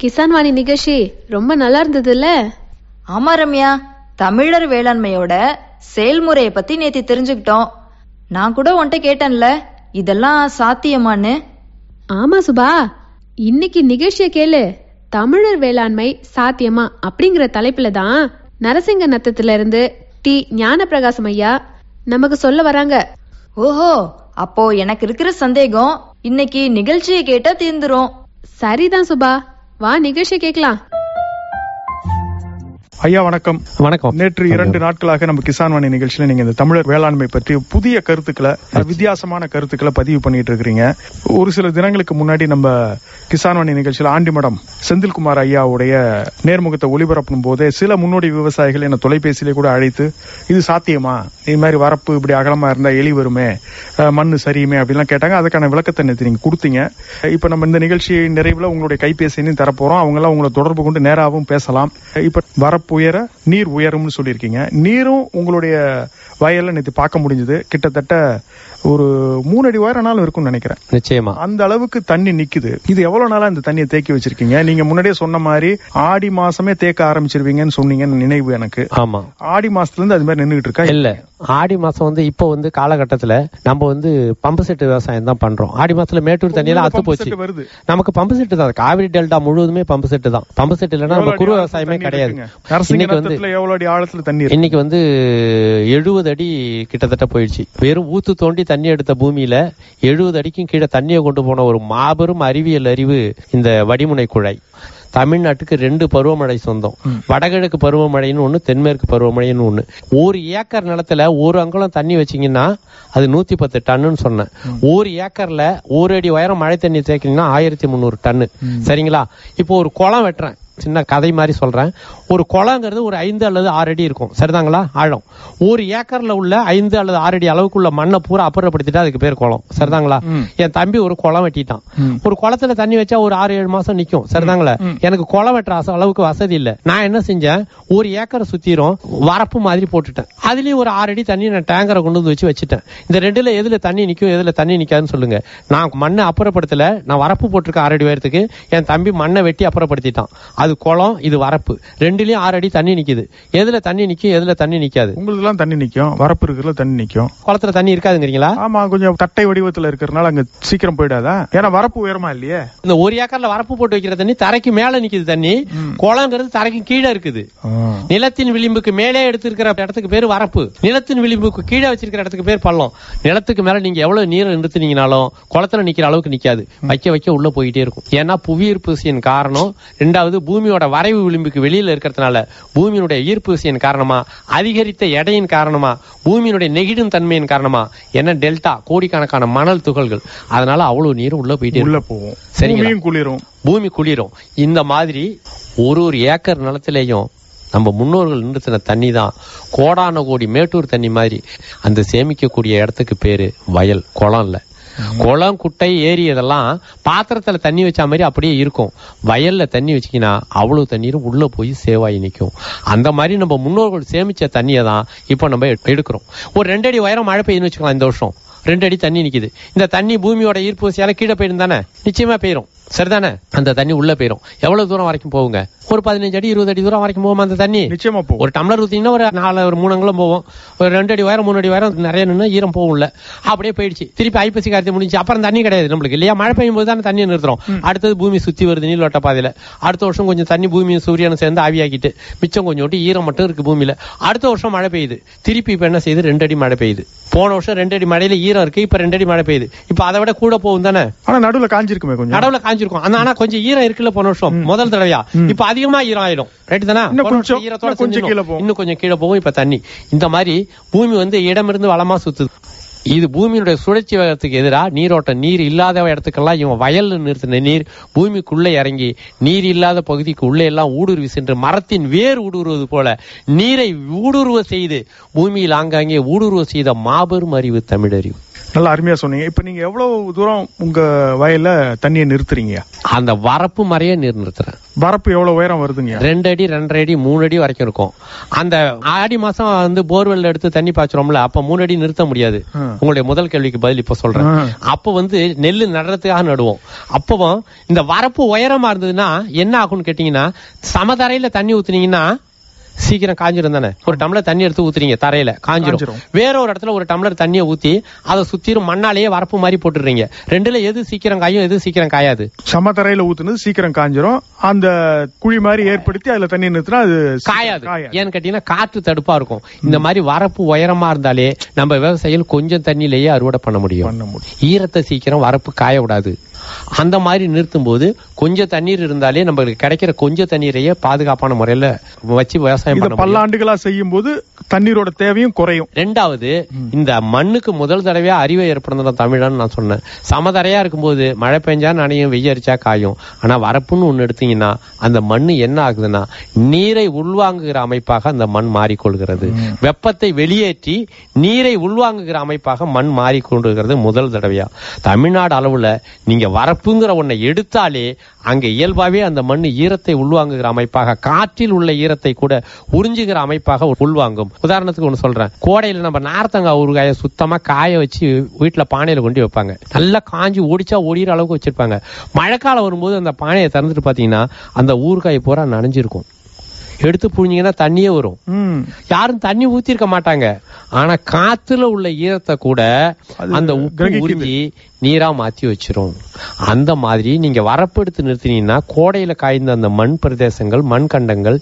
கிசான் வாணி நிகழ்ச்சி ரொம்ப நல்லா இருந்ததுல்ல? ஆமா ரம்யா தமிழர் வேளாண்மையோட செயல்முறைய பத்தி நேத்தி தெரிஞ்சுக்கிட்டோம். நான் கூட உன்கிட்ட கேட்டேன்ல இதெல்லாம் சாத்தியமான்னு. ஆமா சுபா இன்னைக்கு நிகழ்ச்சிய கேளு. தமிழர் வேளாண்மை சாத்தியமா அப்படிங்கிற தலைப்புல தான் நரசிங்க நத்தத்துல இருந்து டி ஞானப்பிரகாசம் ஐயா நமக்கு சொல்ல வராங்க. ஓஹோ அப்போ எனக்கு இருக்கிற சந்தேகம் இன்னைக்கு நிகழ்ச்சியை கேட்டா தீர்ந்துரும். சரிதான் சுபா. வா நிகழ்ச்சி கேட்கலாம். ஐயா வணக்கம். வணக்கம். நேற்று இரண்டு நாட்களாக நம்ம கிசான் வாணி நிகழ்ச்சியில நீங்க இந்த தமிழர் வேளாண்மை பற்றி புதிய கருத்துக்களை வித்தியாசமான கருத்துக்களை பதிவு பண்ணிட்டு இருக்கிறீங்க. ஒரு சில தினங்களுக்கு முன்னாடி நம்ம கிசான் வாணி நிகழ்ச்சியில ஆண்டிமடம் செந்தில்குமார் ஐயாவுடைய நேர்முகத்தை ஒளிபரப்பும் போதே சில முன்னோடி விவசாயிகள் என்ன தொலைபேசியிலே கூட அழைத்து இது சாத்தியமா? இது மாதிரி வரப்பு இப்படி அகலமா இருந்தா எலி வருமே? மண்ணு சரியுமே? அப்படிலாம் கேட்டாங்க. அதுக்கான விளக்கத்தை நேற்று நீங்க கொடுத்தீங்க. இப்ப நம்ம இந்த நிகழ்ச்சி நிறைவுல உங்களுடைய கைபேசியையும் தரப்போறோம். அவங்க எல்லாம் உங்களை தொடர்பு கொண்டு நேராகவும் பேசலாம். இப்ப வரப்பு உயர நீர் உயரும்னு சொல்லியிருக்கீங்க. நீரும் உங்களுடைய வயல்ல நேற்று பார்க்க முடிஞ்சது. கிட்டத்தட்ட ஒரு மூணு அடி உயரனாலும் இருக்கும்னு நினைக்கிறேன். நிச்சயமா. அந்த அளவுக்கு தண்ணி நிக்குது. இது எவ்வளவு நாளா இந்த தண்ணியை தேக்கி வச்சிருக்கீங்க? நீங்க முன்னாடியே சொன்ன மாதிரி ஆடி மாசமே தேக்க ஆரம்பிச்சிருவீங்கன்னு சொன்னீங்கன்னு நினைவு எனக்கு. ஆமா. ஆடி மாசத்துல இருந்து அது மாதிரி நின்றுட்டு இருக்கா? இல்ல. ஆடி மாசம் வந்து இப்போ வந்து காலகட்டத்துல நம்ம வந்து பம்பு செட்டு விவசாயம் தான் பண்றோம். ஆடி மாசத்துல மேட்டூர் தண்ணியெல்லாம் அத்து போச்சு. வருது. நமக்கு பம்பு செட்டு தான். காவிரி டெல்டா முழுவதுமே பம்பு செட்டு தான். பம்பு செட்டு இல்லைன்னா நம்ம குறு விவசாயமே கிடையாது. இன்னைக்கு வந்து எவ்வளவு அடி ஆழத்துல தண்ணி இன்னைக்கு வந்து எழுபது அடி கிட்டத்தட்ட போயிடுச்சு. வெறும் ஊத்து தோண்டி தண்ணி எடுத்த பூமியில எழுபது அடிக்கும் கீழே தண்ணியை கொண்டு போன ஒரு மாபெரும் அறிவியல் அறிவு இந்த வடிமுனை குழாய் தமிழ்நாட்டுக்கு ரெண்டு பருவமழை சொந்தம். வடகிழக்கு பருவமழைன்னு ஒண்ணு தென்மேற்கு பருவமழைன்னு ஒண்ணு. ஒரு ஏக்கர் நிலத்துல ஒரு அங்குலம் தண்ணி வச்சீங்கன்னா அது நூத்தி பத்து டன்னுன்னு சொன்னேன். ஒரு ஏக்கர்ல ஒரு அடி உயரம் மழை தண்ணி தேக்கினீங்கன்னா ஆயிரத்தி முந்நூறு டன்னு. சரிங்களா? இப்போ ஒரு குளம் வெட்டுறேன். சின்ன கதை மாதிரி சொல்றேன். ஒரு குளங்கிறது ஒரு ஐந்து அல்லது ஆறு அடி இருக்கும். சரிதாங்களா? ஆழம். ஒரு ஏக்கர்ல உள்ள ஐந்து அல்லது ஆறு அடி அளவுக்குள்ள மண்ணை பூரா அப்புறப்படுத்திட்டா அதுக்கு பேர் குளம். சரிதாங்களா? என் தம்பி ஒரு குளம் வெட்டிட்டான். ஒரு குளத்துல தண்ணி வச்சா ஒரு ஆறு ஏழு மாசம் நிக்கும். சரிதாங்களா? எனக்கு குளம் வெட்டுற அளவுக்கு வசதி இல்ல. நான் என்ன செஞ்சேன்? ஒரு ஏக்கரை சுத்திரும் வரப்பு மாதிரி போட்டுட்டேன். அதுலயும் ஒரு ஆறு அடி தண்ணி நான் டேங்கரை கொண்டு வந்து வச்சு வச்சுட்டேன். இந்த ரெண்டுல எதுல தண்ணி நிக்கும் எதுல தண்ணி நிக்காதுன்னு சொல்லுங்க. நான் மண்ணை அப்புறப்படுத்தல. நான் வரப்பு போட்டிருக்கேன் ஆறு அடி உயரத்துக்கு. என் தம்பி மண்ணை வெட்டி அப்புறப்படுத்திட்டான். அது குளம் இது வரப்பு. ரெண்டுலயும் ஆறு அடி தண்ணி நிக்குது. எதுல தண்ணி நிக்கும் எதுல தண்ணி நிக்காது. உங்களுதுலாம் தண்ணி நிக்கும். வரப்பு இருக்கிறதுல தண்ணி நிக்கும். குளத்துல தண்ணி இருக்காதுங்கிறீங்களா? ஆமா கொஞ்சம் தட்டை வடிவத்துல இருக்கிறதுனால அங்க சீக்கிரம் போயிடாதா? ஏன்னா வரப்பு உயரமா இல்லையே. இந்த ஒரு ஏக்கர்ல வரப்பு போட்டு வைக்கிற தண்ணி தரைக்கு மேல நிக்குது தண்ணி. குளங்கிறது தரைக்கு கீழே இருக்குது. நிலத்தின் விளிம்புக்கு மேலே எடுத்திருக்கிற இடத்துக்கு பேர் வரப்பு. நிலத்தின் விளிம்புக்கு கீழே வச்சிருக்கிற இடத்துக்கு பேர் பள்ளம். நிலத்துக்கு மேல நீங்க எவ்வளவு நீர் நிறுத்தினீங்கனாலும் குளத்துல நிக்கிற அளவுக்கு நிக்காது. வைக்க வைக்க உள்ள போயிட்டே இருக்கும். ஏன்னா புவி ஈர்ப்பு விசையின் காரணம். ரெண்டாவது பூமியோட வரைவு விளிம்புக்கு வெளியில இருக்கிறதுனால பூமியினுடைய ஈர்ப்பு விசையின் காரணமா அதிகரித்த எடையின் காரணமா பூமியினுடைய நெகிழும் தன்மையின் காரணமா என்ன டெல்டா கோடிக்கணக்கான மணல் துகள்கள். அதனால அவ்வளவு நீர் உள்ள போயிட்டே உள்ள போவோம்? பூமியும் குளிரும். பூமி குளிரும். இந்த மாதிரி ஒரு ஒரு ஏக்கர் நிலத்திலேயும் நம்ம முன்னோர்கள் நிறுத்தின தண்ணி தான் கோடான கோடி மேட்டூர் தண்ணி மாதிரி அந்த சேமிக்கக்கூடிய இடத்துக்கு பேரு வயல் குளம் இல்ல. குளம் குட்டை ஏரி இதெல்லாம் பாத்திரத்துல தண்ணி வச்ச மாதிரி அப்படியே இருக்கும். வயல்ல தண்ணி வச்சுக்கினா அவ்வளவு தண்ணீரும் உள்ள போய் சேவாயி நிற்கும் அந்த மாதிரி நம்ம முன்னோர்கள் சேமிச்ச தண்ணியை தான் இப்போ நம்ம எடு- எடுக்கிறோம். ஒரு ரெண்டு அடி உயரம் மழை பெய்யுதுன்னு வச்சுக்கலாம் இந்த வருஷம். ரெண்டு அடி தண்ணி நிக்குது. இந்த தண்ணி பூமியோட ஈர்ப்பு விசையால கீழே போயிடும் தானே நிச்சயமா போயிரும். சரிதானே? அந்த தண்ணி உள்ள போயிரும். எவ்வளவு தூரம் வரைக்கும் போகுங்க? ஒரு பதினஞ்சு அடி இருபது அடி தூரம் வரைக்கும் போகுமா அந்த தண்ணி? நிச்சயமா போகும். ஒரு டம்ளர் ஊத்தீங்கன்னா ஒரு நாலு ஒரு மூணு அங்குலம் போவோம் ஒரு ரெண்டு அடி உயரம் மூணு அடி உயரம் நிறைய நின்று ஈரம் போகும்ல அப்படியே போயிடுச்சு. திருப்பி ஐப்பசி கார்த்தி முடிஞ்சு அப்புறம் தண்ணி கிடையாது நம்மளுக்கு. இல்லையா? மழை பெய்யும் போது தானே தண்ணி நிறுத்துறோம். அடுத்தது பூமி சுத்தி வருது நீள்வட்ட பாதையில. அடுத்த வருஷம் கொஞ்சம் தண்ணி பூமியும் சூரியனும் சேர்ந்து ஆவியாக்கிட்டு மிச்சம் கொஞ்சம் விட்டு ஈரம் மட்டும் இருக்கு பூமியில. அடுத்த வருஷம் மழை பெய்யுது. திருப்பி இப்ப என்ன செய்யுது? ரெண்டு அடி மழை பெய்யுது. போன வருஷம் ரெண்டு அடி மழையில ஈரம் இருக்கு இப்ப ரெண்டு அடி மழை பெய்யுது. இப்ப அதை விட கூட போகும் தானே? ஆனா நடுவுல காஞ்சிருக்குமே கொஞ்சம். நடவுல காஞ்சிருக்கும். ஆனா கொஞ்சம் ஈரம் இருக்குல்ல போன வருஷம்? முதல் தடவையா? இப்ப அதிகமா ஈரம் ஆயிடும் ரைட் தானே கொஞ்சம், ஈரத்தோட இன்னும் கொஞ்சம். கீழே போகும். இன்னும் கொஞ்சம் கீழே போகும் இப்ப தண்ணி. இந்த மாதிரி பூமி வந்து இடமிருந்து வளமா சுத்துது. இது பூமியினுடைய சுழற்சி வேகத்துக்கு எதிராக நீரோட்டம் நீர் இல்லாத இடத்துக்கெல்லாம் இவன் வயல்ல நிறுத்தின நீர் பூமிக்குள்ள இறங்கி நீர் இல்லாத பகுதிக்கு உள்ளே எல்லாம் ஊடுருவி சென்று மரத்தின் வேர் ஊடுருவது போல நீரை ஊடுருவ செய்து பூமியில் ஆங்காங்கே ஊடுருவ செய்த மாபெரும் அறிவு தமிழறிவு. நல்லா அருமையா சொன்னீங்க. இப்ப நீங்க எவ்வளவு தூரம் உங்க வயல்ல தண்ணியை நிறுத்துறீங்க அந்த வரப்பு மறைய நீர் நிறுத்துறேன். வரப்பு எவ்வளவு உயரம் வருதுங்க ரெண்டு அடி ரெண்டரை அடி மூணு அடி வரைக்கும் இருக்கும். அந்த ஆடி மாசம் வந்து போர்வெல் எடுத்து தண்ணி பாய்ச்சுறோம்ல அப்ப மூணு அடி நிறுத்த முடியாது. உங்களுடைய முதல் கேள்விக்கு பதில் இப்ப சொல்றேன். அப்ப வந்து நெல்லு நடுறதுக்காக நடுவோம். அப்பவும் இந்த வரப்பு உயரமா இருந்ததுன்னா என்ன ஆகும்னு கேட்டீங்கன்னா சமதரையில தண்ணி ஊத்துனீங்கன்னா சீக்கிரம் காஞ்சிரும் தானே? ஒரு டம்ளர் தண்ணி எடுத்து ஊத்துறீங்க தரையில. காஞ்சிரும். காஞ்சிரும். வேற ஒரு இடத்துல ஒரு டம்ளர் தண்ணியை ஊத்தி அதை சுத்திரும் மண்ணாலேயே வரப்பு மாதிரி போட்டுடுறீங்க. ரெண்டுல எது சீக்கிரம் காயும் எது சீக்கிரம் காயாது? சமதரையில ஊத்துனது சீக்கிரம் காஞ்சிரும். அந்த குழி மாதிரி ஏற்படுத்தி அதுல தண்ணி நிறுத்தினா அது காயாது. ஏன்னு கேட்டீங்கன்னா காற்று தடுப்பா இருக்கும். இந்த மாதிரி வரப்பு உயரமா இருந்தாலே நம்ம விவசாயிகள் கொஞ்சம் தண்ணியிலேயே அறுவடை பண்ண முடியும். பண்ண முடியும். ஈரத்தை சீக்கிரம் வரப்பு காய விடாது அந்த மாதிரி நிறுத்தும் போது கொஞ்சம் தண்ணீர் இருந்தாலே நம்மளுக்கு கிடைக்கிற கொஞ்சம் தண்ணீரையே பாதுகாப்பான முறையில வச்சு விவசாயம் பல்லாண்டுகளா செய்யும் போது தண்ணீரோட தேவையும் குறையும். ரெண்டாவது இந்த மண்ணுக்கு முதல் தடவையா அறிவை ஏற்படுத்தின தமிழன் நான் சொன்னேன். சமதரையா இருக்கும்போது மழை பெஞ்சா நனையும் வெய்ய காயும். ஆனா வரப்புன்னு ஒண்ணு எடுத்தீங்கன்னா அந்த மண்ணு என்ன ஆகுதுன்னா நீரை உள்வாங்குகிற அமைப்பாக அந்த மண் மாறிக்கொள்கிறது. வெப்பத்தை வெளியேற்றி நீரை உள்வாங்குகிற அமைப்பாக மண் மாறிக்கொண்டிருக்கிறது முதல் தடவையா. தமிழ்நாடு அளவுல நீங்க வரப்புங்கிற ஒன்னை எடுத்தாலே அங்கே இயல்பாகவே அந்த மண் ஈரத்தை உள்வாங்குகிற அமைப்பாக காற்றில் உள்ள ஈரத்தை கூட உறிஞ்சுகிற அமைப்பாக உள்வாங்கும். உதாரணத்துக்கு ஒன்று சொல்றேன். கோடையில் நம்ம நார்த்தங்காய் ஊறுகாய சுத்தமாக காய வச்சு வீட்டில் பானையில் கொண்டு வைப்பாங்க. நல்லா காஞ்சி ஓடிச்சா ஓடிற அளவுக்கு வச்சிருப்பாங்க. மழைக்காலம் வரும்போது அந்த பானையை திறந்துட்டு பார்த்தீங்கன்னா அந்த ஊறுகாய் பூரா நனைஞ்சிருக்கும். எடுத்து புழிஞ்சீங்கன்னா தண்ணியே வரும். யாரும் தண்ணி ஊத்திருக்க மாட்டாங்க ஆனா காத்துல உள்ள ஈரத்தை கூட அந்த உப்பு. உறிஞ்சி நீரா மாத்தி வச்சிரும் அந்த மாதிரி நீங்க வரப்பு எடுத்து நிறுத்தினீங்கன்னா கோடையில காய்ந்த அந்த மண் பிரதேசங்கள் மண் கண்டங்கள்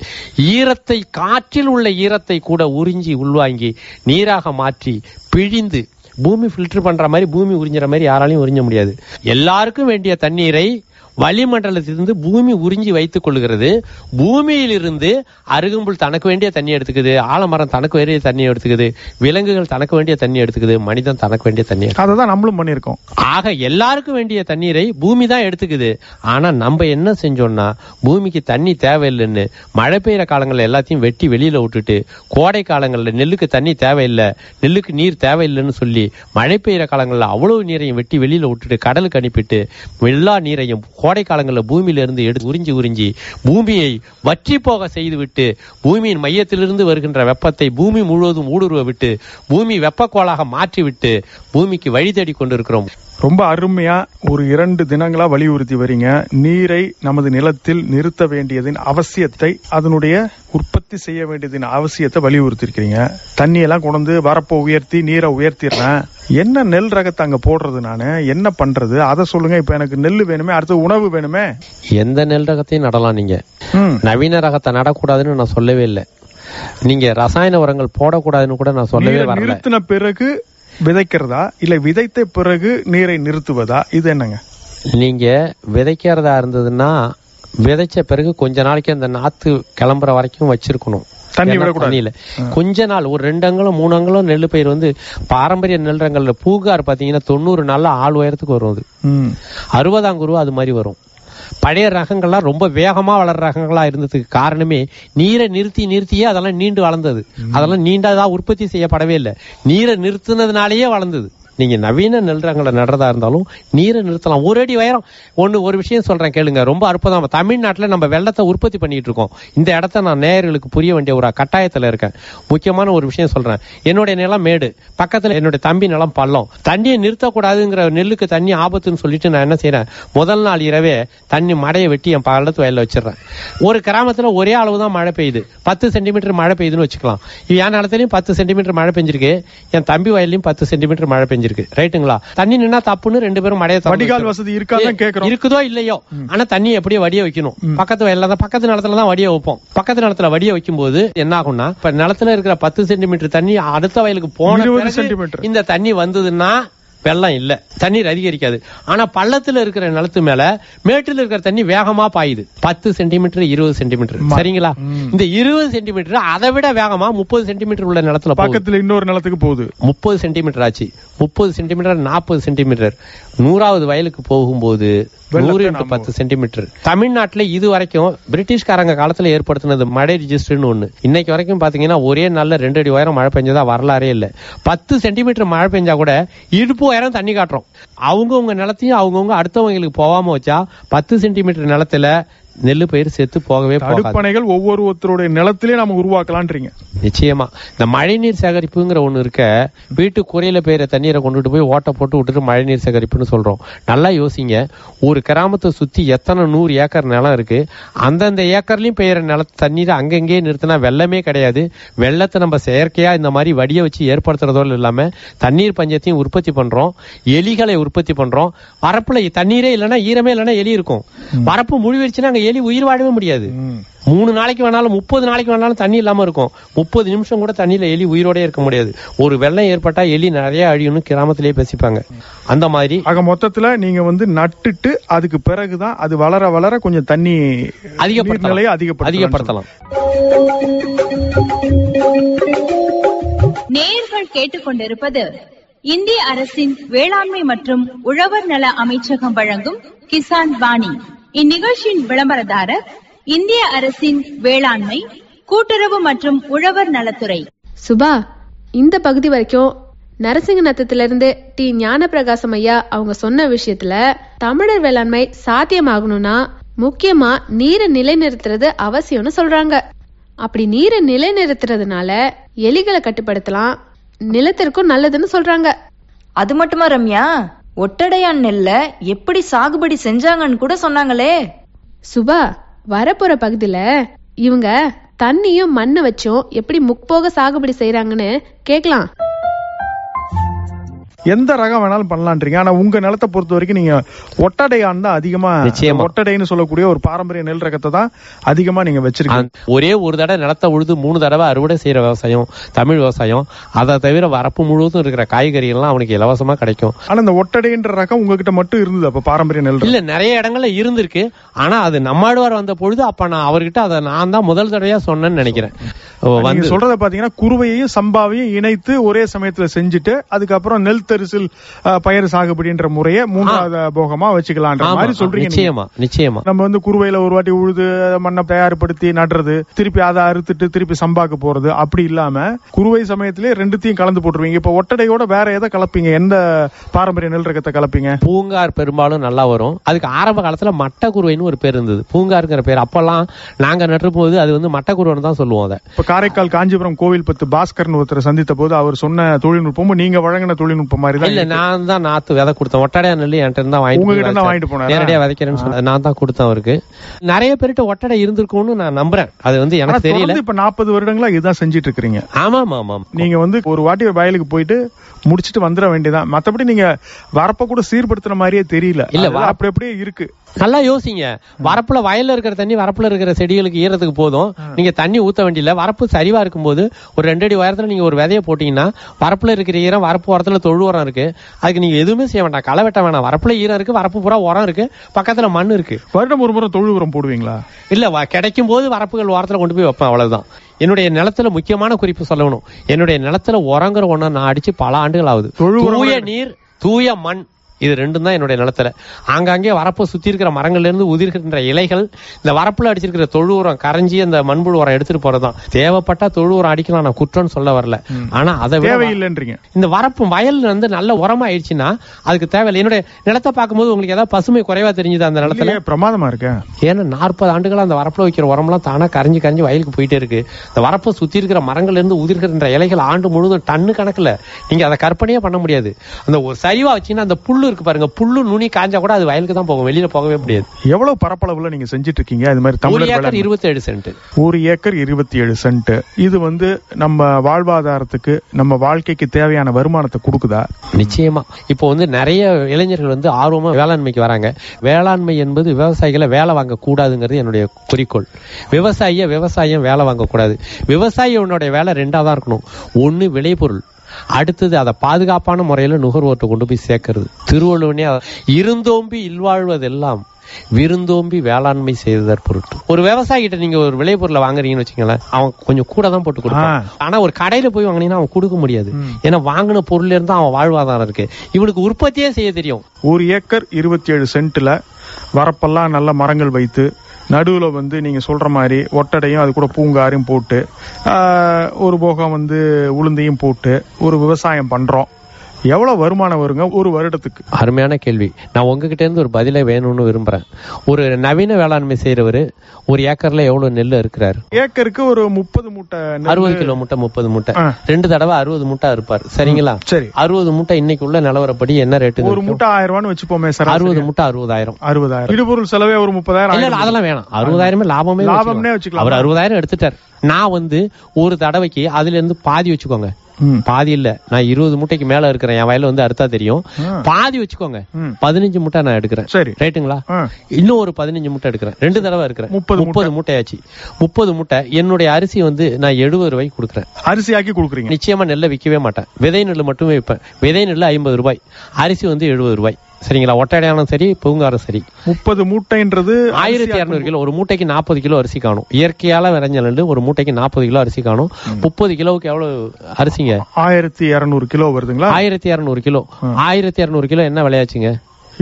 ஈரத்தை காற்றில் உள்ள ஈரத்தை கூட உறிஞ்சி உள்வாங்கி நீராக மாற்றி பிழிந்து பூமி ஃபில்டர் பண்ற மாதிரி பூமி உறிஞ்சுற மாதிரி யாராலையும் உறிஞ்ச முடியாது எல்லாருக்கும் வேண்டிய தண்ணீரை வளிமண்டலத்திலிருந்து பூமி உறிஞ்சி வைத்துக் கொள்கிறது. பூமியிலிருந்து அருகம்புல் தனக்கு வேண்டிய தண்ணி எடுத்துக்குது. ஆலமரம் தனக்கு வேண்டிய தண்ணி எடுத்துக்குது. விலங்குகள் தனக்கு வேண்டிய தண்ணி எடுத்துக்குது. மனிதன் தனக்கு வேண்டிய தண்ணி. அதை தான் நம்மளும் பண்ணிருக்கோம் ஆக எல்லாருக்கும் வேண்டிய தண்ணீரை பூமி தான் எடுத்துக்குது. ஆனா நம்ம என்ன செஞ்சோம்னா பூமிக்கு தண்ணி தேவையில்லைன்னு மழை பெய்யற காலங்கள்ல எல்லாத்தையும் வெட்டி வெளியில விட்டுட்டு கோடை காலங்கள்ல நெல்லுக்கு தண்ணி தேவையில்லை நெல்லுக்கு நீர் தேவையில்லைன்னு சொல்லி மழை பெய்யற காலங்கள்ல அவ்வளவு நீரையும் வெட்டி வெளியில விட்டுட்டு கடலுக்கு அனுப்பிட்டு எல்லா நீரையும் கோடை காலங்களில் பூமியிலிருந்து எடுத்து உறிஞ்சி உறிஞ்சி பூமியை வற்றி போக செய்துவிட்டு பூமியின் மையத்திலிருந்து வருகின்ற வெப்பத்தை பூமி முழுவதும் ஊடுருவ விட்டு பூமி வெப்பக்கோளாக மாற்றிவிட்டு பூமிக்கு வழி தேடி கொண்டிருக்கிறோம். ரொம்ப அருமையா ஒரு இரண்டு தினங்களா வலியுறுத்தி வரீங்க. நீரை நமது நிலத்தில் நிறுத்த வேண்டியதின் அவசியத்தை அதனுடைய உற்பத்தி செய்ய வேண்டியதின் அவசியத்தை வலியுறுத்தி இருக்கிறீங்க தண்ணியெல்லாம் கொண்டு வரப்போ உயர்த்தி நீரை உயர்த்திடுறேன். என்ன நெல் ரகத்தை அங்க போடுறது நானு? என்ன பண்றது? அதை சொல்லுங்க. இப்ப எனக்கு நெல் வேணுமே அடுத்து உணவு வேணுமே? எந்த நெல் ரகத்தையும் நடலாம் நீங்க. நவீன ரகத்தை நடக்கூடாதுன்னு நான் சொல்லவே இல்லை. நீங்க ரசாயன உரங்கள் போடக்கூடாதுன்னு கூட நான் சொல்லவே வரல. நிறுத்தின பிறகு விதைக்கிறதா? இல்ல விதைத்த பிறகு நீரை நிறுத்துவதா? இது என்னங்க? நீங்க விதைக்கிறதா இருந்ததுன்னா விதைச்ச பிறகு கொஞ்ச நாளைக்கு அந்த நாத்து கிளம்புற வரைக்கும் வச்சிருக்கணும். தண்ணி விடக்கூடாது. தண்ணியில கொஞ்ச நாள் ஒரு ரெண்டு அங்குலம் மூணு அங்குலம் நெல் பயிர் வந்து பாரம்பரிய நெல் ரகங்கள்ல பூகார் பாத்தீங்கன்னா தொண்ணூறு நாள்ல ஆள் உயரத்துக்கு வரும் அது. அறுபதாம் குரு அது மாதிரி வரும். பழைய ரகங்கள்லாம் ரொம்ப வேகமா வளர்ற ரகங்களா இருந்ததுக்கு காரணமே நீரை நிறுத்தி நிறுத்தியே அதெல்லாம் நீண்டு வளர்ந்தது. அதெல்லாம் நீண்டதா உற்பத்தி செய்யப்படவே இல்லை. நீரை நிறுத்தினதுனாலேயே வளர்ந்தது. நீங்க நவீன நெல் நடுறதா இருந்தாலும் நீரை நிறுத்தலாம். ஒரு அடி உயரம். ஒண்ணு ஒரு விஷயம் சொல்றேன் கேளுங்க. ரொம்ப அற்புதம். தமிழ்நாட்டில் நம்ம வெள்ளத்தை உற்பத்தி பண்ணிட்டு இருக்கோம். இந்த இடத்த நான் நேயர்களுக்கு புரிய வேண்டிய ஒரு கட்டாயத்துல இருக்கேன். முக்கியமான ஒரு விஷயம் சொல்றேன். என்னுடைய நிலம் மேடு. பக்கத்துல என்னுடைய தம்பி நிலம் பள்ளம். தண்ணியை நிறுத்தக்கூடாதுங்கிற நெல்லுக்கு தண்ணி ஆபத்துன்னு சொல்லிட்டு நான் என்ன செய்யறேன் முதல் நாள் இரவே தண்ணி மடையை வெட்டி என் பள்ளத்து வயலில் வச்சிடுறேன். ஒரு கிராமத்துல ஒரே அளவு தான் மழை பெய்யுது. பத்து சென்டிமீட்டர் மழை பெய்யுதுன்னு வச்சுக்கலாம். என் நிலத்திலயும் பத்து சென்டிமீட்டர் மழை பெஞ்சிருக்கு. என் தம்பி வயல்லையும் பத்து சென்டிமீட்டர் மழை பெஞ்சிருக்கு. ரைட்டுங்களா? தண்ணி நின்னா தப்புன்னு ரெண்டு பேரும் திறந்து வடிகால். வசதி இருக்காதான் கேக்குறோம். இருக்குதோ இல்லையோ. ஆனா தண்ணி எப்படியோ வடிய வைக்கணும். பக்கத்து வயல்ல தான் பக்கத்து நிலத்துல தான் வடிய வைப்போம். பக்கத்து நிலத்துல வடிய வைக்கும் போது என்ன ஆகும்னா இப்ப நிலத்துல இருக்கிற பத்து சென்டிமீட்டர் தண்ணி அடுத்த வயலுக்கு போன 20 பிறகு சென்டிமீட்டர். இந்த தண்ணி வந்ததுன்னா வெள்ளம் இல்ல. தண்ணீர் அதிகரிக்காது. ஆனா பள்ளத்துல இருக்கிற நிலத்து மேல மேட்டுல இருக்கிற தண்ணி வேகமா பாயுது. பத்து சென்டிமீட்டர் இருபது சென்டிமீட்டர். சரிங்களா? இந்த இருபது சென்டிமீட்டர் அதை விட வேகமா முப்பது சென்டிமீட்டர் உள்ள நிலத்துல பக்கத்துல இன்னொரு நிலத்துக்கு போகுது. முப்பது சென்டிமீட்டர் ஆச்சு. முப்பது சென்டிமீட்டர் நாற்பது சென்டிமீட்டர். நூறாவது வயலுக்கு போகும்போது நூறு இன்ட்டு பத்து சென்டிமீட்டர். தமிழ்நாட்டுல இது வரைக்கும் பிரிட்டிஷ்காரங்க காலத்துல ஏற்படுத்தினது மழை ரிஜிஸ்டர்னு ஒண்ணு. இன்னைக்கு வரைக்கும் பாத்தீங்கன்னா ஒரே நாள்ல ரெண்டு அடி உயரம் மழை பெஞ்சதா வரலாறே இல்ல. பத்து சென்டிமீட்டர் மழை பெஞ்சா கூட இடுப்பு மூவாயிரம் தண்ணி காட்டுறோம். அவங்கவுங்க நிலத்தையும் அவங்கவுங்க அடுத்தவங்களுக்கு போகாம வச்சா பத்து சென்டிமீட்டர் நிலத்துல நெல்லு பயிர் செத்து போகவே தடுப்பணைகள் ஒவ்வொருத்தருடைய நிலத்திலே நம்ம உருவாக்கலான்றீங்க. நிச்சயமா. இந்த மழைநீர் சேகரிப்புங்கிற ஒண்ணு இருக்க வீட்டு குறையில பெய்யற தண்ணீரை கொண்டுட்டு போய் ஓட்டை போட்டு விட்டுட்டு மழைநீர் சேகரிப்புன்னு சொல்றோம். நல்லா யோசிங்க. ஒரு கிராமத்தை சுத்தி எத்தனை நூறு ஏக்கர் நிலம் இருக்கு. அந்தந்த ஏக்கர்லயும் பெய்யற நில தண்ணீரை அங்கங்கே நிறுத்தினா வெள்ளமே கிடையாது. வெள்ளத்தை நம்ம செயற்கையா இந்த மாதிரி வடிய வச்சு ஏற்படுத்துறதோடு இல்லாம தண்ணீர் பஞ்சத்தையும் உற்பத்தி பண்றோம். எலிகளை உற்பத்தி பண்றோம். வரப்புல தண்ணீரே இல்லைன்னா ஈரமே இல்லைன்னா எலி இருக்கும். வரப்பு முழுவிடுச்சுன்னா அங்க எலி உயிர் வாழவே முடியாது. மூணு நாளைக்கு வேணாலும் முப்பது நாளைக்கு வேணாலும் தண்ணி இல்லாம இருக்கும். முப்பது நிமிஷம் கூட தண்ணியில எலி உயிரோட இருக்க முடியாது. ஒரு வெள்ளம் ஏற்பட்டா எலி நிறைய அழியும்னு கிராமத்திலேயே பேசிப்பாங்க. அந்த மாதிரி ஆக மொத்தத்துல நீங்க வந்து நட்டுட்டு அதுக்கு பிறகுதான் அது வளர வளர கொஞ்சம் தண்ணி அதிகப்படுத்தலாம். நீர்நிலையை அதிகப்படுத்தலாம் அதிகப்படுத்தலாம். நேயர்கள் கேட்டுக்கொண்டிருப்பது இந்திய அரசின் வேளாண்மை மற்றும் உழவர் நல அமைச்சகம் வழங்கும் கிசான் வாணி. இந்நிகழ்ச்சியின் விளம்பரதாரர் இந்திய அரசின் வேளாண்மை கூட்டுறவு மற்றும் உழவர் நலத்துறை. சுபா இந்த பகுதி வரைக்கும் நரசிங்க நத்தத்துல இருந்து டி. ஞானப்பிரகாசம் ஐயா அவங்க சொன்ன விஷயத்துல தமிழர் வேளாண்மை சாத்தியமாகணும்னா முக்கியமா நீரை நிலைநிறுத்துறது அவசியம்னு சொல்றாங்க. அப்படி நீரை நிலைநிறுத்துறதுனால எலிகளை கட்டுப்படுத்தலாம் நிலத்திற்கும் நல்லதுன்னு சொல்றாங்க. அது மட்டுமா ரம்யா? ஒட்டடையான் நெல்ல எப்படி சாகுபடி செஞ்சாங்கன்னு கூட சொன்னாங்களே. சுபா வரப்போற பகுதியில இவங்க தண்ணியும் மண்ணை வச்சும் எப்படி முற்போக சாகுபடி செய்யறாங்கன்னு கேக்கலாம். எந்த ரகம் வேணாலும் பண்ணலான்றீங்க. ஆனா உங்க நிலத்தை பொறுத்த வரைக்கும் நீங்க ஒட்டடையான் தான் அதிகமா. ஒட்டடைன்னு சொல்லக்கூடிய ஒரு பாரம்பரிய நெல் ரகத்தை தான் அதிகமா நீங்க வச்சிருக்கீங்க. ஒரே ஒரு தடவை நிலத்தை உழுது மூணு தடவை அறுவடை செய்யற விவசாயம் தமிழ் விவசாயம். அதை தவிர வரப்பு முழுவதும் இருக்கிற காய்கறிகள்லாம் அவனுக்கு இலவசமா கிடைக்கும். ஆனா இந்த ஒட்டடைன்ற ரகம் உங்ககிட்ட மட்டும் இருந்தது அப்ப பாரம்பரிய நெல் இல்ல நிறைய இடங்கள்ல இருந்திருக்கு. ஆனா அது நம்மாழ்வார் வந்த பொழுது அப்ப நான் அவர்கிட்ட அதை நான் தான் முதல் தடவையா சொன்னேன்னு நினைக்கிறேன். வந்து சொல்றத பாத்தீங்கன்னா குருவையையும் சம்பாவையும் இணைத்து ஒரே சமயத்துல செஞ்சுட்டு அதுக்கப்புறம் நெல் தரிசில் அஹ், பயிர் சாகுபடின்ற முறையை மூன்றாவது போகமா வச்சுக்கலான்ற மாதிரி சொல்றீங்க. நிச்சயமா நிச்சயமா. நம்ம வந்து குருவையில ஒரு வாட்டி உழுது மண்ணை தயார்படுத்தி நடுறது திருப்பி அதை அறுத்துட்டு திருப்பி சம்பாக்கு போறது அப்படி இல்லாம குருவை சமயத்திலே ரெண்டுத்தையும் கலந்து போட்டுருவீங்க. இப்ப ஒட்டடையோட வேற எதை கலப்பீங்க? எந்த பாரம்பரிய நெல் ரகத்தை கலப்பீங்க? பூங்கார் பெரும்பாலும் நல்லா வரும். அதுக்கு ஆரம்ப காலத்துல மட்டக்குருவைன்னு ஒரு பேர் இருந்தது. பூங்காருங்கிற பேர். அப்பெல்லாம் நாங்க நட்டுற போது அது வந்து மட்டக்குருவன்னு தான் சொல்லுவோம் அதை. இப்ப காரைக்கால் காஞ்சிபுரம் கோவில் பத்து பாஸ்கர்னு ஒருத்தர் சந்தித்த போது அவர் சொன்ன தொழில்நுட்பமும் நீங்க வழங்கின தொழில்நுட்பம் மாதிரி தான் இல்ல நான் தான் நாத்து விதை கொடுத்தேன். ஒட்டடையா நெல் என்கிட்ட இருந்தா வாங்கிட்டு உங்ககிட்ட தான். வாங்கிட்டு போனாரா? நேரடியா விதைக்கிறேன்னு சொன்னது நான் தான் கொடுத்தேன் அவருக்கு. நிறைய பேர்கிட்ட ஒட்டடை இருந்திருக்கும்னு நான் நம்புறேன். அது வந்து எனக்கு தெரியல. இப்ப நாற்பது வருடங்களா இதுதான் செஞ்சிட்டு இருக்கிறீங்க ஆமா ஆமா நீங்க வந்து ஒரு வாட்டி வயலுக்கு போயிட்டு முடிச்சிட்டு வந்துட வேண்டியதான் மத்தபடி நீங்க வரப்ப கூட சீர்படுத்துற மாதிரியே தெரியல. இல்ல அப்படி அப்படியே இருக்கு. நல்லா யோசிங்க. வரப்புல வயல்ல இருக்கிற தண்ணி வரப்புல இருக்கிற செடிகளுக்கு ஈரத்துக்கு போதும். நீங்க தண்ணி ஊத்த வேண்டியல வரப்பு சரிவா இருக்கும்போது ஒரு ரெண்டு அடி உயரத்துல நீங்க ஒரு விதைய போட்டீங்கன்னா வரப்புல இருக்கிற ஈரம் வரப்பு ஓரத்துல தொழு உரம் இருக்கு. அதுக்கு நீங்க எதுவுமே செய்ய வேண்டாம். களை வெட்ட வேணாம். வரப்புல ஈரம் இருக்கு வரப்பு பூரா உரம் இருக்கு பக்கத்துல மண் இருக்கு. வருடம் ஒரு முறை தொழு உரம் போடுவீங்களா? இல்ல வ- கிடைக்கும் போது வரப்புகள் ஓரத்துல கொண்டு போய் வைப்பேன் அவ்வளவுதான். என்னுடைய நிலத்துல முக்கியமான குறிப்பு சொல்லணும். என்னுடைய நிலத்துல உரங்கிற ஒண்ண நான் அடிச்சு பல ஆண்டுகள் ஆகுது தூய நீர் தூய மண். இது ரெண்டும் தான் என்னுடைய நிலத்துல. ஆங்காங்கே வரப்பை சுத்தி இருக்கிற மரங்கள்ல இருந்து உதிர்கின்ற இலைகள் இந்த வரப்புல அடிச்சிருக்கிற தொழு உரம் கரைஞ்சி அந்த மண்புழு உரம் எடுத்துட்டு போறதுதான். தேவைப்பட்டா தொழு உரம் அடிக்கலாம் நான் குற்றம்னு சொல்ல வரல. ஆனா அதை தேவையில்லைன்றீங்க. இந்த வரப்பு வயல் வந்து நல்ல உரமா ஆயிடுச்சுன்னா அதுக்கு தேவையில்லை. என்னுடைய நிலத்தை பார்க்கும்போது உங்களுக்கு ஏதாவது பசுமை குறைவா தெரிஞ்சுது அந்த நிலத்துல? பிரமாதமா இருக்கேன் ஏன்னா நாற்பது ஆண்டுகளா அந்த வரப்புல வைக்கிற உரம்லாம் தானா கரைஞ்சு கரைஞ்சு வயலுக்கு போயிட்டே இருக்கு. இந்த வரப்பை சுத்தி இருக்கிற மரங்கள்ல இருந்து உதிர்கின்ற இலைகள் ஆண்டு முழுவதும் டன்னு கணக்குல. நீங்க அதை கற்பனையே பண்ண முடியாது. அந்த ஒரு சரிவா வச்சீங்கன்னா அந்த புல்லு இருக்கு பாருங்க. புல்லு நுனி காஞ்சா கூட அது வயலுக்கு தான் போகும். வெளியில போகவே முடியாது. எவ்வளவு பரப்பளவுல நீங்க செஞ்சிட்டு இருக்கீங்க? அது மாதிரி ஒரு தமிழர் ஏக்கர். இருபத்தி ஏழு சென்ட். ஒரு ஏக்கர் இருபத்தி ஏழு சென்ட். இது வந்து நம்ம வாழ்வாதாரத்துக்கு நம்ம வாழ்க்கைக்கு தேவையான வருமானத்தை கொடுக்குதா? நிச்சயமா. இப்போ வந்து நிறைய இளைஞர்கள் வந்து ஆர்வமா வேளாண்மைக்கு வராங்க. வேளாண்மை என்பது விவசாயிகளை வேலை வாங்க கூடாதுங்கிறது என்னுடைய குறிக்கோள். விவசாயிய விவசாயம் வேலை வாங்க கூடாது. விவசாயியோட வேலை ரெண்டா தான் இருக்கணும். ஒண்ணு விளைபொருள். அடுத்தது அதை பாதுகாப்பான முறையில நுகர்வோர்ட்ட கொண்டு போய் சேர்க்கறது. திருவள்ளுவனே இருந்தோம்பி இல்வாழ்வதெல்லாம் விருந்தோம்பி வேளாண்மை செய்ததற் பொருட்டு. ஒரு விவசாயி கிட்ட நீங்க ஒரு விளைபொருளை வாங்குறீங்கன்னு வச்சுங்களேன் அவன் கொஞ்சம் கூட தான் போட்டு கொடுப்பான். ஆனா ஒரு கடையில போய் வாங்கினீங்கன்னா அவன் கொடுக்க முடியாது. ஏன்னா வாங்கின பொருள்ல இருந்து அவன் வாழ்வாதாரம் இருக்கு. இவனுக்கு உற்பத்தியே செய்ய தெரியும். ஒரு ஏக்கர் இருபத்தி ஏழு சென்ட்ல வரப்பெல்லாம் நல்ல மரங்கள் வைத்து நடுவில் வந்து நீங்கள் சொல்கிற மாதிரி ஒட்டடையும் அது கூட பூங்காரையும் போட்டு ஒரு போகம் வந்து உளுந்தையும் போட்டு ஒரு விவசாயம் பண்ணுறோம் எவ்வளவு வருமானம் வருங்க ஒரு வருடத்துக்கு? அருமையான கேள்வி. நான் உங்ககிட்ட இருந்து ஒரு பதிலை வேணும்னு விரும்புறேன். ஒரு நவீன வேளாண்மை செய்யறவரு ஒரு ஏக்கர்ல எவ்வளவு நெல் இருக்கிறாரு ஏக்கருக்கு ஒரு முப்பது மூட்டை அறுபது கிலோ முட்டை முப்பது மூட்டை. ரெண்டு தடவை அறுபது மூட்டை இருப்பாரு சரிங்களா? சரி. அறுபது மூட்டை இன்னைக்கு உள்ள நிலவரப்படி என்ன ரேட்டு ஒரு மூட்டை ஆயிரம் ரூபான்னு வச்சுப்போமே சார் அறுபது மூட்டை அறுபதாயிரம். அறுபதாயிரம். இடுபொருள் செலவே ஒரு முப்பதாயிரம் அதெல்லாம் வேணாம். அறுபதாயிரமே லாபமே லாபம்னே வச்சுக்கலாம். அவர் அறுபதாயிரம் எடுத்துட்டார். நான் வந்து ஒரு தடவைக்கு அதுல இருந்து பாதி வச்சுக்கோங்க. பாதி இல்ல. நான் இருபது மூட்டைக்கு மேல இருக்கிறேன். என் வயல வந்து அறுத்தா தெரியும். பாதி வச்சுக்கோங்க. பதினஞ்சு மூட்டை நான் எடுக்கிறேன். சரி. ரைட்டுங்களா. இன்னும் ஒரு பதினஞ்சு மூட்டை எடுக்கிறேன். ரெண்டு தடவை இருக்கிறேன் முப்பது முப்பது மூட்டையாச்சு. முப்பது மூட்டை. என்னுடைய அரிசி வந்து நான் எழுபது ரூபாய்க்கு கொடுக்குறேன். அரிசி ஆக்கி கொடுக்குறீங்க. நிச்சயமா நெல்லை விற்கவே மாட்டேன். விதை நெல் மட்டுமே விற்பேன். விதை நெல் ஐம்பது ரூபாய். அரிசி வந்து எழுபது ரூபாய். சரிங்களா? ஒட்டடையானும் சரி பூங்காரம் சரி. முப்பது மூட்டைன்றது ஆயிரத்தி இரநூறு கிலோ ஒரு மூட்டைக்கு நாற்பது கிலோ அரிசி காணும். இயற்கையால விளைஞ்ச நெல் ஒரு மூட்டைக்கு நாற்பது கிலோ அரிசி காணும். முப்பது கிலோவுக்கு எவ்வளவு அரிசிங்க? ஆயிரத்தி இருநூறு கிலோ வருதுங்களா? ஆயிரத்தி இரநூறு கிலோ. ஆயிரத்தி இரநூறு கிலோ என்ன விளையாச்சுங்க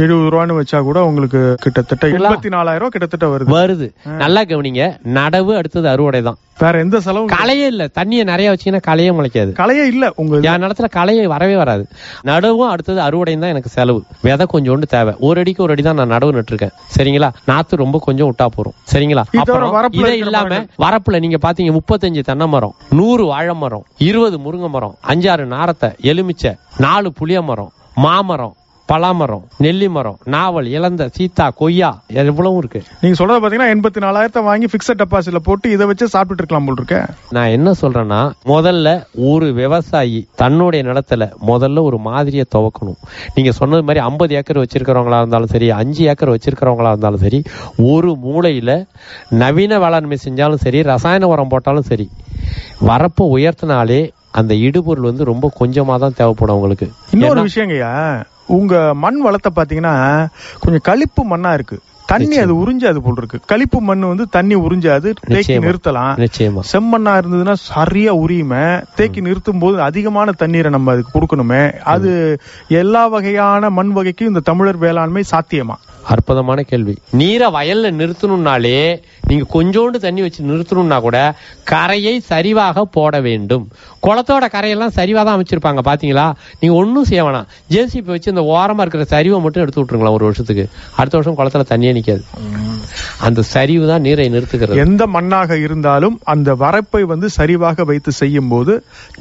எழுபது ரூபான்னு வச்சா கூட உங்களுக்கு கிட்டத்தட்ட எண்பத்தி நாலாயிரம் ரூபாய் கிட்டத்தட்ட வருது. வருது. நல்லா கவனிங்க. நடவு அடுத்தது அறுவடை தான் வேற எந்த செலவும் களையே இல்ல. தண்ணியை நிறைய வச்சீங்கன்னா களையே முளைக்காது. கலையே இல்ல உங்க. என் இடத்துல களையே வரவே வராது. நடவும் அடுத்தது அறுவடையும் தான் எனக்கு செலவு. விதை கொஞ்சோண்டு தேவை. ஒரு அடிக்கு ஒரு அடி தான் நான் நடவு நட்டுருக்கேன். சரிங்களா? நாத்து ரொம்ப கொஞ்சம் விட்டா போறோம். சரிங்களா? அப்புறம் வரப்புல இதை இல்லாம வரப்புல நீங்க பாத்தீங்க முப்பத்தஞ்சு தென்னை மரம் நூறு வாழை மரம் இருபது முருங்கை மரம் அஞ்சாறு நாரத்தை எலுமிச்சை நாலு புளிய மரம் மாமரம் பலாமரம் நெல்லி மரம் நாவல் இளந்த சீத்தா கொய்யா எவ்வளவும் இருக்கு. நீங்க சொல்றது பாத்தீங்கன்னா எண்பத்தி நாலாயிரத்தை வாங்கி பிக்சட் டெபாசிட்ல போட்டு இதை வச்சு சாப்பிட்டுட்டு இருக்கலாம் போல் இருக்க. நான் என்ன சொல்றேன்னா முதல்ல ஒரு விவசாயி தன்னுடைய நிலத்துல முதல்ல ஒரு மாதிரியை துவக்கணும். நீங்க சொன்னது மாதிரி ஐம்பது ஏக்கர் வச்சிருக்கிறவங்களா இருந்தாலும் சரி அஞ்சு ஏக்கர் வச்சிருக்கிறவங்களா இருந்தாலும் சரி ஒரு மூலையில நவீன வேளாண்மை செஞ்சாலும் சரி ரசாயன உரம் போட்டாலும் சரி வரப்பை உயர்த்தினாலே அந்த இடுபொருள் வந்து ரொம்ப கொஞ்சமா தான் தேவைப்படும் உங்களுக்கு இன்னொரு விஷயங்கய்யா உங்க மண் வளத்தை பாத்தீங்கன்னா கொஞ்சம் களிப்பு மண்ணா இருக்கு. தண்ணி அது உறிஞ்சாது போல் இருக்கு. களிப்பு மண் வந்து தண்ணி உறிஞ்சாது தேக்கி. நிறுத்தலாம். செம்மண்ணா இருந்ததுன்னா சரியா உரியுமே. தேக்கி நிறுத்தும் போது அதிகமான தண்ணீரை நம்ம அதுக்கு கொடுக்கணுமே. அது எல்லா வகையான மண் வகைக்கும் இந்த தமிழர் வேளாண்மை சாத்தியமா? அற்புதமான கேள்வி. நீரை வயல்ல நிறுத்தணும்னாலே நீங்க கொஞ்சோண்டு தண்ணி வச்சு நிறுத்தணும்னா கூட கரையை சரிவாக போட வேண்டும். குளத்தோட கரையெல்லாம் சரிவா தான் அமைச்சிருப்பாங்க பாத்தீங்களா? நீங்க ஒண்ணும் செய்ய வேணாம். ஜேசிபி வச்சு இந்த ஓரமா இருக்கிற சரிவை மட்டும் எடுத்து விட்டுருங்களா ஒரு வருஷத்துக்கு. அடுத்த வருஷம் குளத்துல தண்ணியே நிக்காது. அந்த சரிவு தான் நீரை நிறுத்துகிறது. எந்த மண்ணாக இருந்தாலும் அந்த வரப்பை வந்து சரிவாக வைத்து செய்யும் போது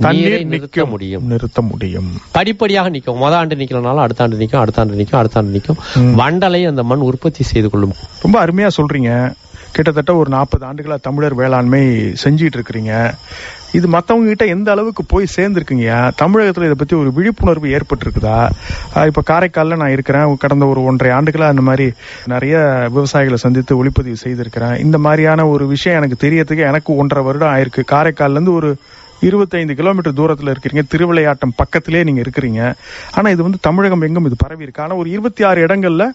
தண்ணீர் நிற்க முடியும். நிறுத்த முடியும். படிப்படியாக நிக்கும் முத ஆண்டு நிக்கலனாலும் அடுத்த ஆண்டு நிக்கும் அடுத்த ஆண்டு நிக்கும் அடுத்த ஆண்டு நிக்கும் வண்டலை அந்த மண் உற்பத்தி செய்து கொள்ளும். ரொம்ப அருமையா சொல்றீங்க. கிட்டத்தட்ட ஒரு நாற்பது ஆண்டுகளா தமிழர் வேளாண்மை செஞ்சிட்டு இருக்கிறீங்க. இது மத்தவங்க கிட்ட எந்த அளவுக்கு போய் சேர்ந்துருக்குங்க? தமிழகத்தில் இதை பற்றி ஒரு விழிப்புணர்வு ஏற்பட்டிருக்குதா? இப்போ காரைக்காலில் நான் இருக்கிறேன். கடந்த ஒரு ஒன்றரை ஆண்டுகளாக அந்த மாதிரி நிறைய விவசாயிகளை சந்தித்து ஒளிப்பதிவு செய்திருக்கிறேன். இந்த மாதிரியான ஒரு விஷயம் எனக்கு தெரியறதுக்கு எனக்கு ஒன்றரை வருடம் ஆயிருக்கு. காரைக்கால்லேருந்து ஒரு இருபத்தைந்து கிலோமீட்டர் தூரத்தில் இருக்கிறீங்க. திருவிளையாட்டம் பக்கத்திலே நீங்க இருக்கிறீங்க. ஆனால் இது வந்து தமிழகம் எங்கும் இது பரவி இருக்கு ஆனால் ஒரு இருபத்தி ஆறு இடங்கள்ல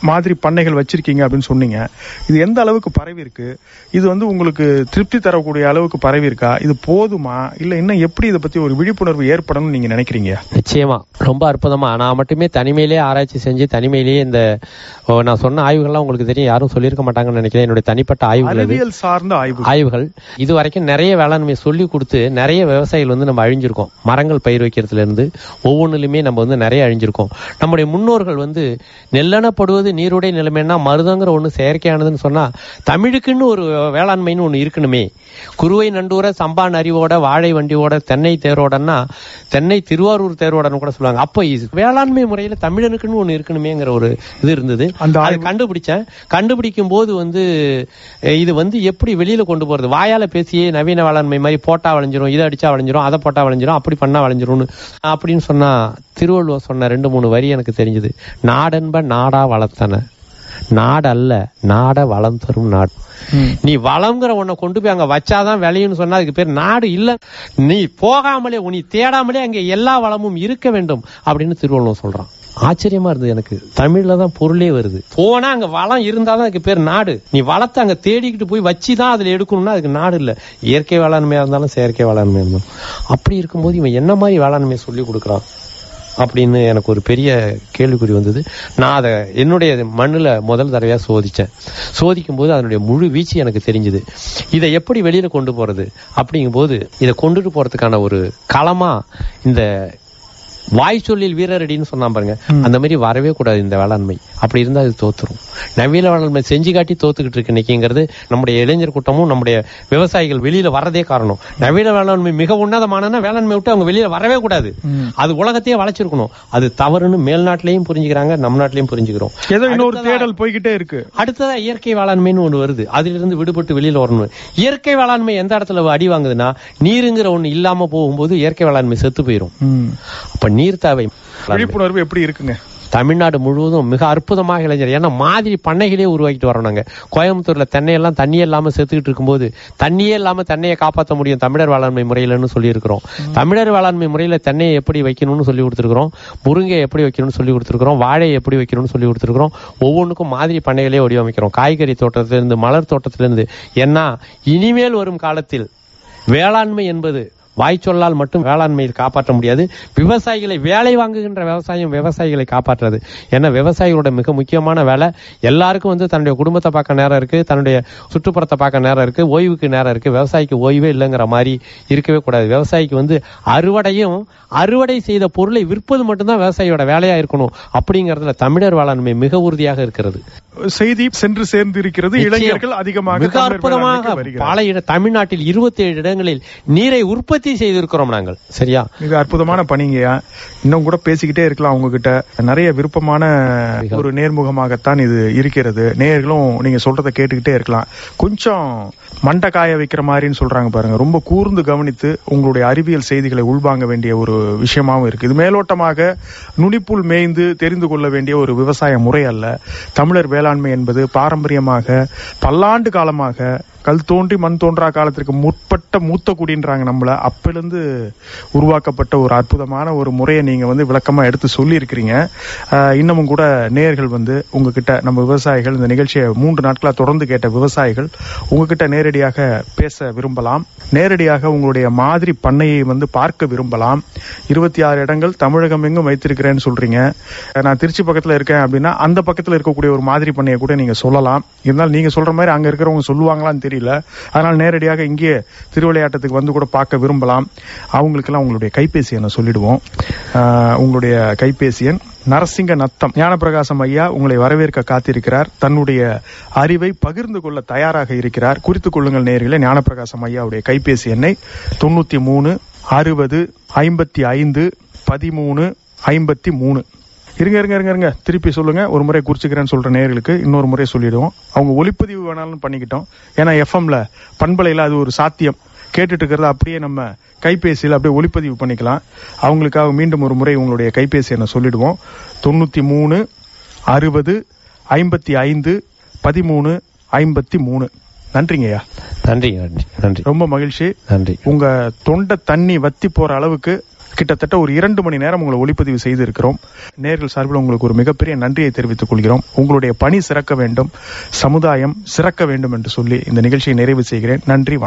மாதிரி பண்ணைகள் வச்சிருக்கீங்க அப்படின்னு சொன்னீங்க. இது எந்த அளவுக்கு பரவி இருக்கு? இது வந்து உங்களுக்கு திருப்தி தரக்கூடிய அளவுக்கு பரவி இருக்கா? இது போதுமா? இல்ல இன்னும் எப்படி இதை பத்தி ஒரு விழிப்புணர்வு ஏற்படணும்னு நீங்க நினைக்கிறீங்க? நிச்சயமா. ரொம்ப அற்புதமா. நான் மட்டுமே தனிமையிலேயே ஆராய்ச்சி செஞ்சு தனிமையிலேயே இந்த நான் சொன்ன ஆய்வுகள்லாம் உங்களுக்கு தெரியும். யாரும் சொல்லியிருக்க மாட்டாங்கன்னு நினைக்கிறேன். என்னுடைய தனிப்பட்ட ஆய்வுகள் சார்ந்த ஆய்வு ஆய்வுகள். இது வரைக்கும் நிறைய வேளாண்மை சொல்லி கொடுத்து நிறைய விவசாயிகள் வந்து நம்ம அழிஞ்சிருக்கோம். மரங்கள் பயிர் வைக்கிறதுல இருந்து ஒவ்வொன்றுலையுமே நம்ம வந்து நிறைய அழிஞ்சிருக்கோம். நம்முடைய முன்னோர்கள் வந்து நெல்லெனப்படுவது நீருடைய நிலைமைன்னா மருதங்கிற ஒண்ணு செயற்கையானதுன்னு சொன்னா தமிழுக்குன்னு ஒரு வேளாண்மைன்னு ஒண்ணு இருக்கணுமே. குருவை நண்டூர சம்பா நரிவோட வாழை வண்டியோட தென்னை தேரோடன்னா தென்னை திருவாரூர் தேரோடன்னு கூட சொல்லுவாங்க. அப்போ இது வேளாண்மை முறையில தமிழனுக்குன்னு ஒண்ணு இருக்கணுமேங்கிற ஒரு இது இருந்தது. அந்த அது கண்டுபிடிச்சேன். கண்டுபிடிக்கும் போது வந்து இது வந்து எப்படி வெளியில கொண்டு போறது? வாயால பேசியே நவீன வேளாண்மை மாதிரி போட்டா வளைஞ்சிரும் இதை அடிச்சா வளைஞ்சிரும் அதை போட்டா வளைஞ்சிரும் அப்படி பண்ணா வளைஞ்சிரும்னு அப்படின்னு சொன்னா திருவள்ளுவர் சொன்ன ரெண்டு மூணு வரி எனக்கு தெரிஞ்சது. நாடென்ப நாடா வளர்த்தன நாடல்ல நாட வளம் தரும் நாடு. நீ வளம்ங்கிற உன்னை கொண்டு போய் அங்க வச்சாதான் விளையும்னு சொன்னா அதுக்கு பேர் நாடு இல்ல. நீ போகாமலே நீ தேடாமலே அங்க எல்லா வளமும் இருக்க வேண்டும் அப்படின்னு திருவள்ளுவர் சொல்றான். ஆச்சரியமா இருந்தது எனக்கு. தமிழ்ல தான் பொருளே வருது. போனா அங்க வளம் இருந்தாதான் அதுக்கு பேர் நாடு. நீ வளத்தை அங்க தேடிக்கிட்டு போய் வச்சுதான் அதுல எடுக்கணும்னா அதுக்கு நாடு இல்ல. இயற்கை வேளாண்மையா இருந்தாலும் செயற்கை வேளாண்மையா இருந்தாலும். அப்படி இருக்கும்போது இவன் என்ன மாதிரி வேளாண்மையை சொல்லி கொடுக்குறான்? அப்படின்னு எனக்கு ஒரு பெரிய கேள்விக்குறி வந்தது. நான் அதை என்னுடைய மண்ணில் முதல் தடவையாக சோதித்தேன் சோதிக்கும் போது அதனுடைய முழு வீச்சு எனக்கு தெரிஞ்சது. இதை எப்படி வெளியில் கொண்டு போகிறது அப்படிங்கும்போது இதை கொண்டுட்டு போகிறதுக்கான ஒரு களமாக இந்த வாய் சொல்லில் வீரரடின்னு சொன்னா பாருங்க. அந்த மாதிரி வரவே கூடாது இந்த வேளாண்மை. அப்படி இருந்தா அது தோத்துரும். நவீன வேளாண்மை செஞ்சு காட்டி தோத்துக்கிட்டு இருக்கு இன்னைக்குங்கிறது நம்முடைய இளைஞர் கூட்டமும் நம்முடைய விவசாயிகள் வெளியில வரதே காரணம். நவீன வேளாண்மை மிக உன்னதமான வேளாண்மை விட்டு அவங்க வெளியில வரவே கூடாது. அது உலகத்தையே வளைச்சிருக்கணும் அது தவறுன்னு மேல்நாட்டிலையும் புரிஞ்சுக்கிறாங்க நம் நாட்டிலையும் புரிஞ்சுக்கிறோம். ஏதோ இன்னொரு தேடல் போய்கிட்டே இருக்கு. அடுத்ததா இயற்கை வேளாண்மைன்னு ஒண்ணு வருது. அதிலிருந்து விடுபட்டு வெளியில வரணும். இயற்கை வேளாண்மை எந்த இடத்துல அடி வாங்குதுன்னா நீருங்கிற ஒண்ணு இல்லாம போகும்போது இயற்கை வேளாண்மை செத்து போயிரும். அப்ப நீர் தேவை விழிப்புணர்வு எப்படி இருக்குங்க? தமிழ்நாடு முழுவதும் மிக அற்புதமாக இளைஞர். ஏன்னா மாதிரி பண்ணைகளே உருவாக்கிட்டு வரோம் நாங்க. கோயம்புத்தூர்ல தென்னையெல்லாம் தண்ணியே இல்லாம செத்துக்கிட்டு இருக்கும்போது தண்ணியே இல்லாம தென்னையை காப்பாற்ற முடியும் தமிழர் வேளாண்மை முறையிலன்னு சொல்லியிருக்கிறோம். தமிழர் வேளாண்மை முறையில தென்னையை எப்படி வைக்கணும்னு சொல்லி கொடுத்துருக்கிறோம். முருங்கை எப்படி வைக்கணும்னு சொல்லி கொடுத்துருக்கிறோம். வாழை எப்படி வைக்கணும்னு சொல்லி கொடுத்துருக்கிறோம். ஒவ்வொன்றுக்கும் மாதிரி பண்ணைகளே வடிவமைக்கிறோம். காய்கறி தோட்டத்திலிருந்து மலர் தோட்டத்திலிருந்து. ஏன்னா இனிமேல் வரும் காலத்தில் வேளாண்மை என்பது வாய் சொல்லால் மட்டும் வேளாண்மையில் காப்பாற்ற முடியாது. விவசாயிகளை வேலை வாங்குகின்ற விவசாயம் விவசாயிகளை காப்பாற்றுறது. ஏன்னா விவசாயிகளோட மிக முக்கியமான வேலை எல்லாருக்கும் வந்து தன்னுடைய குடும்பத்தை பார்க்க நேரம் இருக்கு தன்னுடைய சுற்றுப்புறத்தை பார்க்க நேரம் இருக்கு ஓய்வுக்கு நேரம் இருக்கு. விவசாயிக்கு ஓய்வே இல்லைங்கிற மாதிரி இருக்கவே கூடாது. விவசாயிக்கு வந்து அறுவடையும் அறுவடை செய்த பொருளை விற்பது மட்டும்தான் விவசாயியோட வேலையா இருக்கணும். அப்படிங்கறதுல தமிழர் வேளாண்மை மிக உறுதியாக இருக்கிறது. செய்தி சென்று சேர்ந்து இருக்கிறது. இளைஞர்கள் அதிகமாக மிக அற்புதமாக. பல தமிழ்நாட்டில் இருபத்தி ஏழு இடங்களில் நீரை உற்பத்தி செய்திருக்கிறோம் நாங்கள். சரியா? மிக அற்புதமான பணிங்கய்யா இன்னும் கூட பேசிக்கிட்டே இருக்கலாம் உங்ககிட்ட. நிறைய விருப்பமான ஒரு நேர்முகமாகத்தான் இது இருக்கிறது. நேயர்களும் நீங்க சொல்றதை கேட்டுக்கிட்டே இருக்கலாம். கொஞ்சம் மண்டை காய வைக்கிற மாதிரின்னு சொல்றாங்க பாருங்க. ரொம்ப கூர்ந்து கவனித்து உங்களுடைய அறிவியல் செய்திகளை உள்வாங்க வேண்டிய ஒரு விஷயமாவும் இருக்கு. இது மேலோட்டமாக நுனிப்புள் மேய்ந்து தெரிந்து கொள்ள வேண்டிய ஒரு விவசாய முறை அல்ல. தமிழர் வேளாண்மை என்பது பாரம்பரியமாக பல்லாண்டு காலமாக கல் தோன்றி மண் தோன்றா காலத்திற்கு முற்பட்ட மூத்த குடின்றாங்க நம்மள. அப்பிலிருந்து உருவாக்கப்பட்ட ஒரு அற்புதமான ஒரு முறையை நீங்க வந்து விளக்கமா எடுத்து சொல்லியிருக்கிறீங்க. இன்னமும் கூட நேயர்கள் வந்து உங்ககிட்ட நம்ம விவசாயிகள் இந்த நிகழ்ச்சியை மூன்று நாட்களாக தொடர்ந்து கேட்ட விவசாயிகள் உங்ககிட்ட நேரடியாக பேச விரும்பலாம். நேரடியாக உங்களுடைய மாதிரி பண்ணையை வந்து பார்க்க விரும்பலாம். இருபத்தி ஆறு இடங்கள் தமிழகம் எங்கும் வைத்திருக்கிறேன்னு சொல்றீங்க. நான் திருச்சி பக்கத்தில் இருக்கேன் அப்படின்னா அந்த பக்கத்தில் இருக்கக்கூடிய ஒரு மாதிரி பண்ணையை கூட நீங்க சொல்லலாம். இருந்தாலும் நீங்க சொல்ற மாதிரி அங்க இருக்கிறவங்க சொல்லுவாங்களான்னு தெரியல. அதனால் நேரடியாக இங்கே திருவிளையாட்டத்துக்கு வந்து கூட பார்க்க விரும்பலாம். அவங்களுக்கெல்லாம் உங்களுடைய கைபேசி எண்ணை சொல்லிடுவோம். உங்களுடைய கைபேசி எண் நரசிங்க நத்தம். ஞானப்பிரகாசம் ஐயா உங்களை வரவேற்க காத்திருக்கிறார். தன்னுடைய அறிவை பகிர்ந்து கொள்ள தயாராக இருக்கிறார். குறித்துக் கொள்ளுங்கள் நேர்களை ஞானப்பிரகாசம் ஐயாவுடைய கைபேசி எண்ணை தொண்ணூத்தி மூணு அறுபது ஐம்பத்தி ஐந்து பதிமூணு ஐம்பத்தி மூணு. இருங்க இருங்க இருங்க இருங்க. திருப்பி சொல்லுங்க. ஒரு முறை குறிச்சுக்கிறேன்னு சொல்ற நேயர்களுக்கு இன்னொரு முறை சொல்லிடுவோம். அவங்க ஒளிப்பதிவு வேணாலும் பண்ணிக்கிட்டோம். ஏன்னா எஃப்எம்ல பண்பலையில அது ஒரு சாத்தியம். கேட்டுட்டு இருக்கிறத அப்படியே நம்ம கைபேசியில் அப்படியே ஒளிப்பதிவு பண்ணிக்கலாம். அவங்களுக்காக மீண்டும் ஒரு முறை உங்களுடைய கைபேசி என்ன சொல்லிடுவோம். தொண்ணூத்தி மூணு அறுபது ஐம்பத்தி ஐந்து பதிமூணு ஐம்பத்தி மூணு. நன்றிங்கய்யா நன்றி நன்றி நன்றி. ரொம்ப மகிழ்ச்சி. நன்றி. உங்க தொண்டை தண்ணி வத்தி போற அளவுக்கு கிட்டத்தட்ட ஒரு இரண்டு மணி நேரம் உங்களை ஒளிப்பதிவு செய்திருக்கிறோம். நேர்கள் சார்பில் உங்களுக்கு ஒரு மிகப்பெரிய நன்றியை தெரிவித்துக் கொள்கிறோம். உங்களுடைய பணி சிறக்க வேண்டும் சமுதாயம் சிறக்க வேண்டும் என்று சொல்லி இந்த நிகழ்ச்சியை நிறைவு செய்கிறேன். நன்றி